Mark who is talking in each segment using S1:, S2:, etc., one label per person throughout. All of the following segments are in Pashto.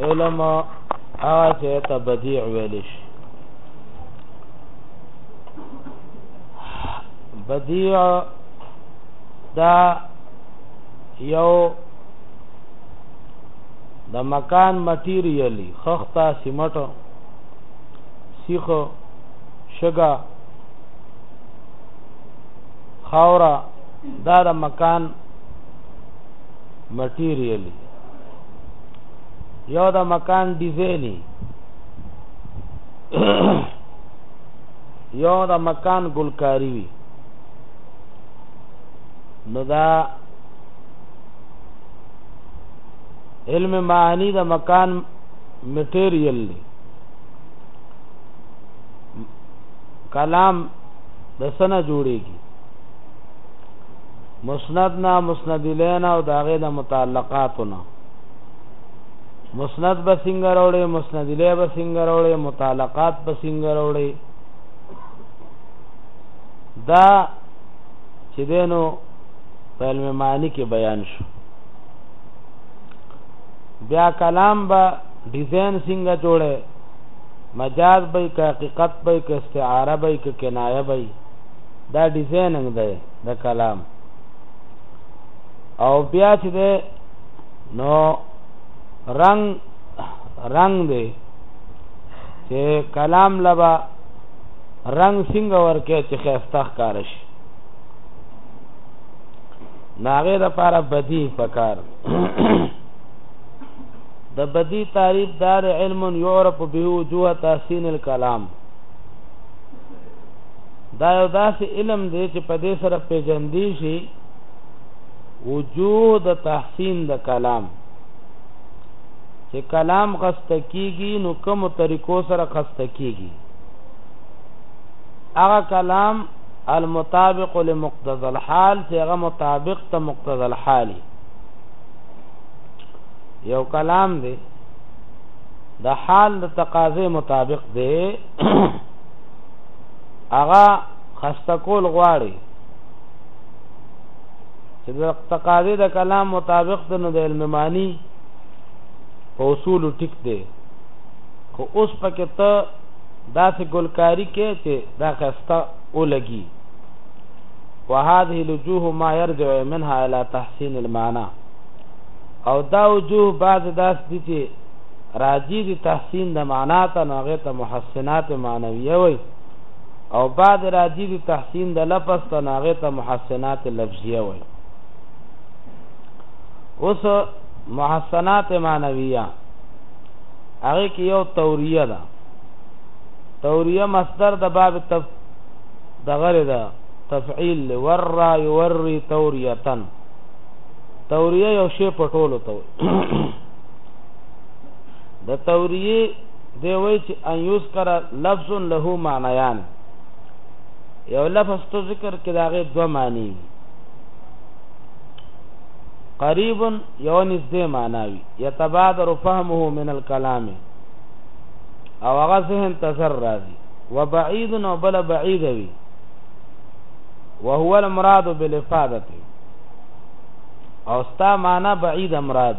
S1: علم هغه چې ته بدیع ویل شي بدیع دا یو د مکان مټیریلی خختا سیمټ سیخ شګه خاورا دا د مکان مټیریل یو د مکان ډیزاین یو د مکان ګلکاری وی نو دا علم معنی د مکان مټیریل دی کلام د سنه جوړیږي مسند نه مسند لینا او داغه د متعلقاتونه مسند به څنګه راوړي مسند له به څنګه راوړي متعلقات به څنګه راوړي دا چې دینو په علم معنی کې بیان شو بیا کلام به ډیزاین څنګه جوړه مجاز به که حقیقت به که استعاره به که کنایه به دا ډیزایننګ دی د کلام او بیا چې ده نو رنگ رنگ دی چې کلام لبا رنگ څنګه ورکه چې خسته ښکار شي ناغه د پاره بدی پکار د بدی تعریف دار علم یعرف به وجوه تحسین الکلام دا یو داسې علم دی چې په دې سره پیژندې شي وجوه د تحسین د کلام چې کلام خسته کیږي نو کوم طریقو سره خسته کیږي هغه کلام المطابق لمقتضى الحال چې هغه مطابق ته مقتضى الحال یو کلام دی د حال د تقاضې مطابق دی هغه خسته کول غواړي چې د تقاضې د کلام مطابق د نو د علم معنی په اصول ټیک دی خو اوس پکې ته داسې ګلکاری کې چې دا خسته ولګي وهذه لجوه ما يرجع منها الى تحسين المعنى او دا وجوه بعض داس دي چې راجع دي تحسين د معنی ته نو هغه ته محسنات معنويه وي او بعد راجع دي تحسين د لفظ ته نو هغه ته محسنات لفظيه وي اوس محسنات معنویه هغه کې یو توریه ده توریه مصدر د باب تف دغره ده تفعیل ورا یوری توریتن توریه یو شی پټولو ته د توریه دی وای چې ان یذکر لفظ له معنیان یو لفظ تو ذکر کې داغه دو معنی قریب یو نږدې معناوي یتبادر فهمه من الكلام او هغه ذهن تزر راځي وبعید او بل بعید وي وهو المراد بالافاده او ستا معنا بعید مراد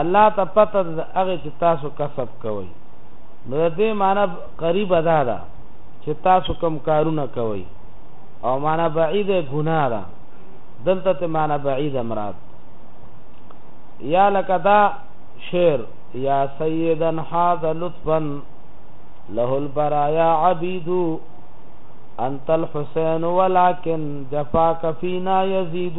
S1: الله ته پته ده هغه چې تاسو کسب کوئ نو د دې معنی قریب ادا ده چې تاسو کوم کارونه کوئ او معنی بعید ګناه ده دلته ته معنی بعید مراد یا لکه دا شعر یا سیدا حاذ لطفا له البرايا عبيد انت الحسين ولكن جفاك فينا يزيد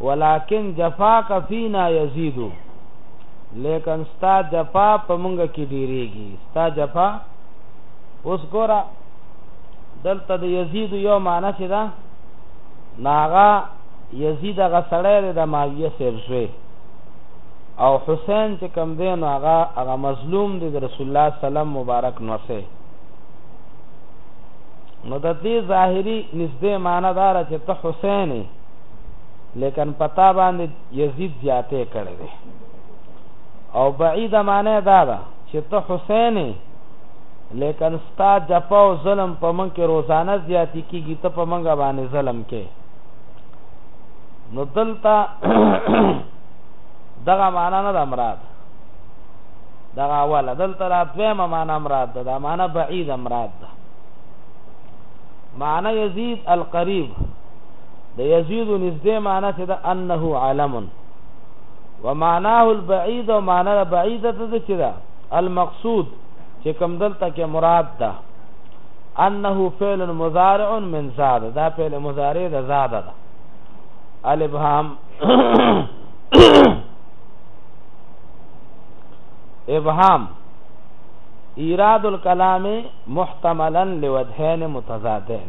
S1: ولکن جفاک فینا یزید لیکن ستا جفا په مونږ کې ډیریږي ستا جفا اوس ګورا دلته د یزید یو معنی څه ده ناغا یزید هغه سړی دی د معاویه صاحب زوی او حسین چې کم دی نو هغه هغه مظلوم دی د رسول الله سلام مبارک نوسه نو د دې ظاهری نږدې معنی دار چې ته حسین یې لیکن پتا باندې یزید زیاته کړی دی او بعیده معنی دا ده چې ته حسین لیکن ستا جفا او ظلم په من کې روزانه زیاتی کیږي ته په منګه باندې ظلم کې نو دلته دغه معنا نه د مراد دغه اوله دلته را دویمه معنا مراد ده دا معنا بعید مراد ده معنا یزید القریب د یزید نږدې معنی چې د انه علم ومعناه البعید او معنی د بعید ته چې دا المقصود چې کوم دلته کې مراد ده انه فعل مضارع من زاد دا فعل مضارع د زاد ده الابهام ابهام ایراد الکلام محتملا لوجهین متضادین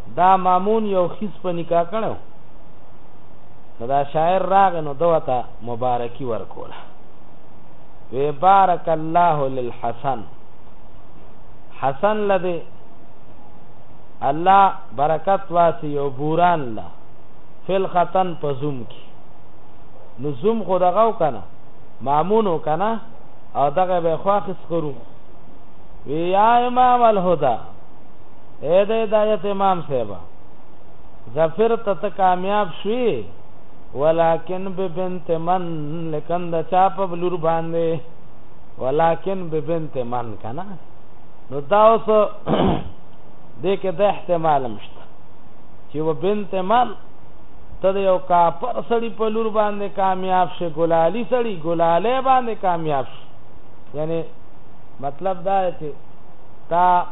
S1: دا مامون یو خیز په نکاح کړو نو دا شاعر راغ نو دوته مبارکی ورکوله وی بارک الله للحسن حسن لده الله برکت واسی یو بوران لا فل ختن په زوم کی نو زوم خو دغه کنه مامونو کنه او دغه به خواخس کرو وی یا امام الهدى اې د هدایت امام صاحب ظفر ته ته کامیاب شوی ولکن ببنت من لکن د چا په بلور باندې ولکن ببنت من کنه نو دا اوس دې کې د احتمال مشته چې و بنت من ته د یو کاپر سړی په لور باندې کامیاب شي ګلالی سړی ګلاله باندې کامیاب شي یعنی مطلب دا چې تا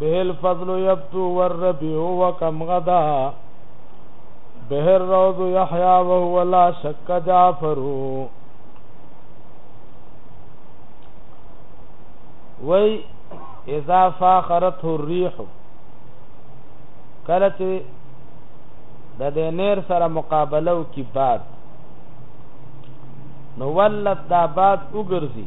S1: به الفضل يبتو والربيع وكم غدا به الروض يحيى وهو لا شك جعفر وي اذا فاخرت الريح کله چې د دې نیر سره مقابله وکي بعد نو ولت دا بعد وګرځي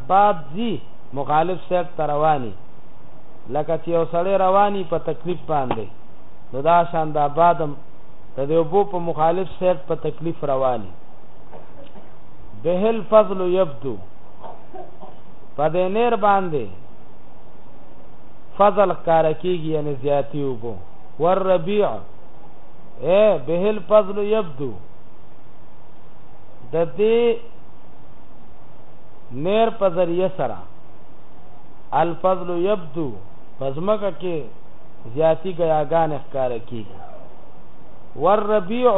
S1: پاد ځي مخالف سایډ ته رواني لکه چې یو سړی رواني په تکلیف باندې نو دا شان دا بادم د دې وبو په مخالف سایډ په تکلیف رواني بهل فضل یبدو په دې نیر باندې فضل کار کیږي یعنی زیاتی وبو ور ربيع اے به الفضل يبدو د دې مير په ذريعه سره الفضل يبدو په ځمکه کې زياتي ګياګانې ښکاره کېږي والربيع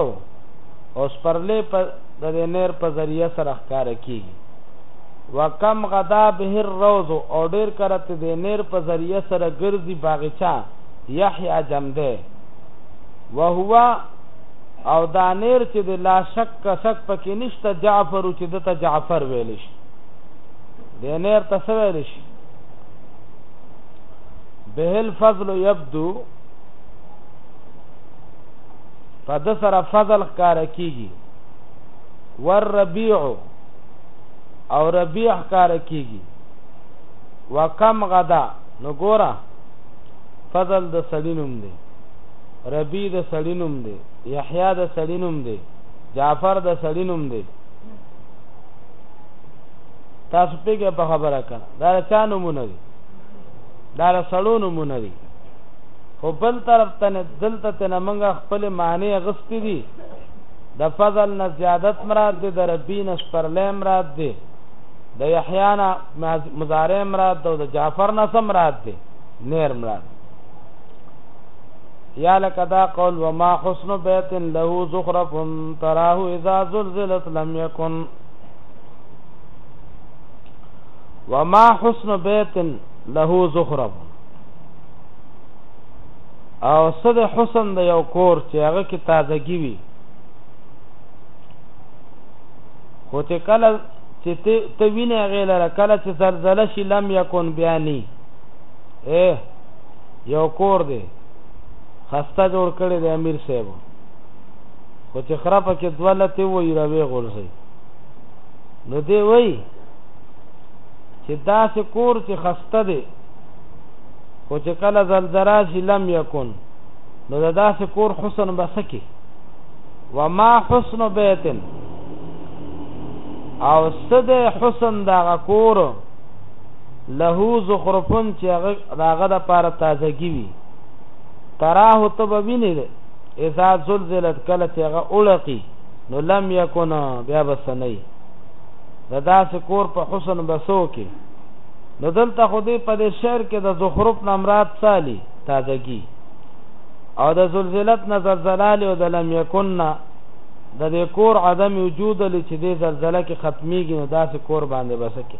S1: او سپرلې په د نير په ذريعه سره ښکاره کېږي وکم غدا به الروز او ډېر کرت د نير په ذريعه سره ګرځي باغچا يحيى جمده وهو او دا نير چې د لا شک که شک پکې نشته جعفر چې دته جعفر ویل شي دینر ته څه ویل شي به الفضل يبدو په د سره فضل ښکار کیږي ور ربيع او ربيع ښکار کیږي وکم غدا نو ګورا فضل د سړینوم دی ربی د سړینوم دی يحيی د سړي نوم دی. جعفر د سړي نوم دی. تاسو پېږه په خبره کړه دا چا نمونه دي دا سړو نمونه دي خو بل طرف ته نه دلته ته نه منګه خپل معنی غستی دي د فضل نه زیادت مراد دي د ربی نه سپرلې مراد دي د یحیی نه مضارع مراد دي د جعفر نه سم مراد دي نیر مراد یا لکه دا قول وما حسن بیت له زخرف تراه اذا زلزلت لم یکن وما حسن بیت له زخرف او صد حسن د یو کور چې هغه کې تازگی وي خو چې کله چې ته وینې غیلره کله چې زلزله شي لم یکن بیانی اے یو کور دی خسته جوړ کړی دی امیر صاحب خو چې خره پکې دوه لتې ووهي راویې غورځوي نو دی وایي چې داسې کور چې خسته دی خو چې کله زلزله راشي لم یکن نو د داسې کور حسن به څه کوي وما حسن بیت او څه دی حسن دغه کور له زخرف چې هغه د هغه لپاره تازګي وي، تراه ته به وینې دی اذا زلزلت کله چې هغه اړقي نو لم یکن بیا به څه نه د داسې کور په حسن به څه وکړي نو دلته خو دې په دې شعر کې د زخرف نه مراد څالي تازګي او د زلزلت نه زلزلال او د لم یکن نه د دې کور عدم وجود لې چې دې زلزله کې ختميږي نو داسې کور باندې بسکه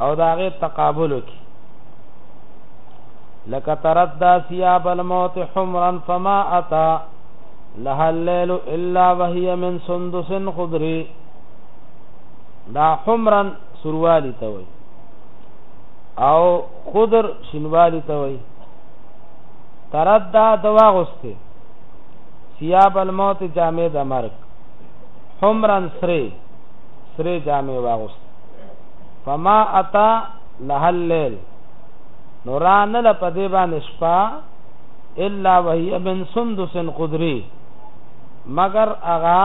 S1: او دا غي تقابل کی لکه تردا ثياب الموت حمرا فما اتى لها الليل الا وهي من سندس خضر دا حمرا سروالی ته وای او خضر شنوالی ته وای تردا دوا غسته ثياب الموت جامع د مرګ حمرا سره سره جامع واغسته فما اتا لها الليل نوران لا پدې باندې شپه الا وهي من سندس قدري مگر اغا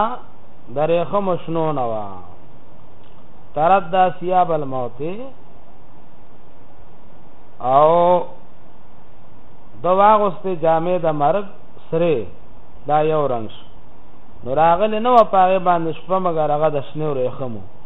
S1: درېخه مشنو نوا تردا سیاب الموت او دوا غسته جامع د مرګ سره دا یو رنگ نو راغلی نو پاغه باندې شپه مګر هغه د شنو ریخمو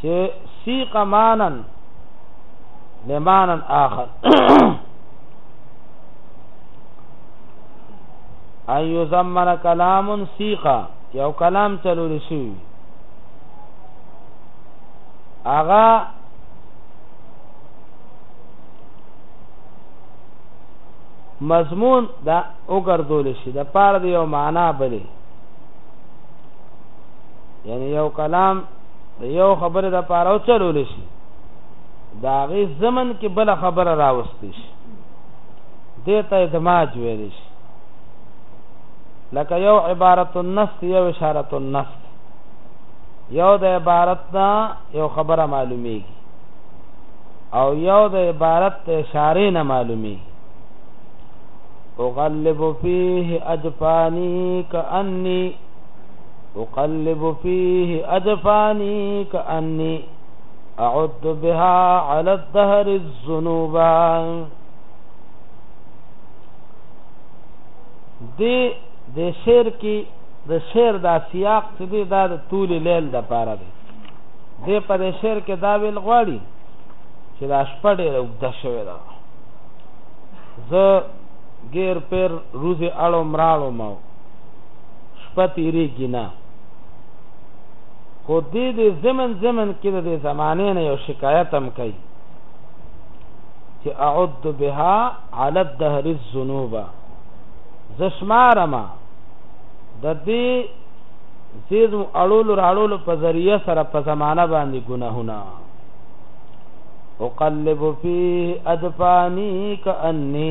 S1: چې سیق مانن لمانن آخر ان یزمن کلام سیقا یو کلام چلول شي اغا مضمون دا وګرځول شي د پاره دی یو معنا بلی یعنی یو کلام د یو خبره د پاره او چلول شي دا غي زمن کې بل خبره راوستي شي دته ادماج ویل شي لکه یو عبارت النص یو اشاره النص یو د عبارت نه یو خبره معلومیږي او یو د عبارت ته اشاره نه معلومي اغلب فيه اجفاني كاني اقلب فيه ادفاني كاني اعد بها على الدهر الذنوب دې د شعر کې د شعر دا سیاق چې دی دا د طول لیل د پاره دی د پر شعر کې دا ویل غواړي چې دا شپه ډېره اوږده شوې ده زه غیر پر روزي اړو مراړو مو شپه تېرېږي نه، خو دې دې ضمن ضمن کې د دې زمانې نه یو شکایت هم کوي چې اعد بها علی الدهر الذنوب زشمارما د دې سیز اړول راړول په ذریعہ سره په زمانہ باندې ګناهونه اقلب فی ادفانی کانی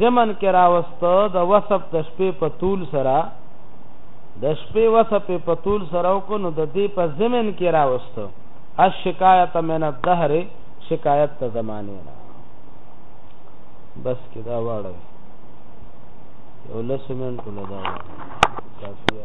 S1: ضمن کې راوست د وسب د شپې په طول سره د شپې وسب په طول سره کو نو د دې په ضمن کې راوست الشکایت من الدهر شکایت ته زمانه نه بس کې دا واړه یو لسمن ټول دا کافی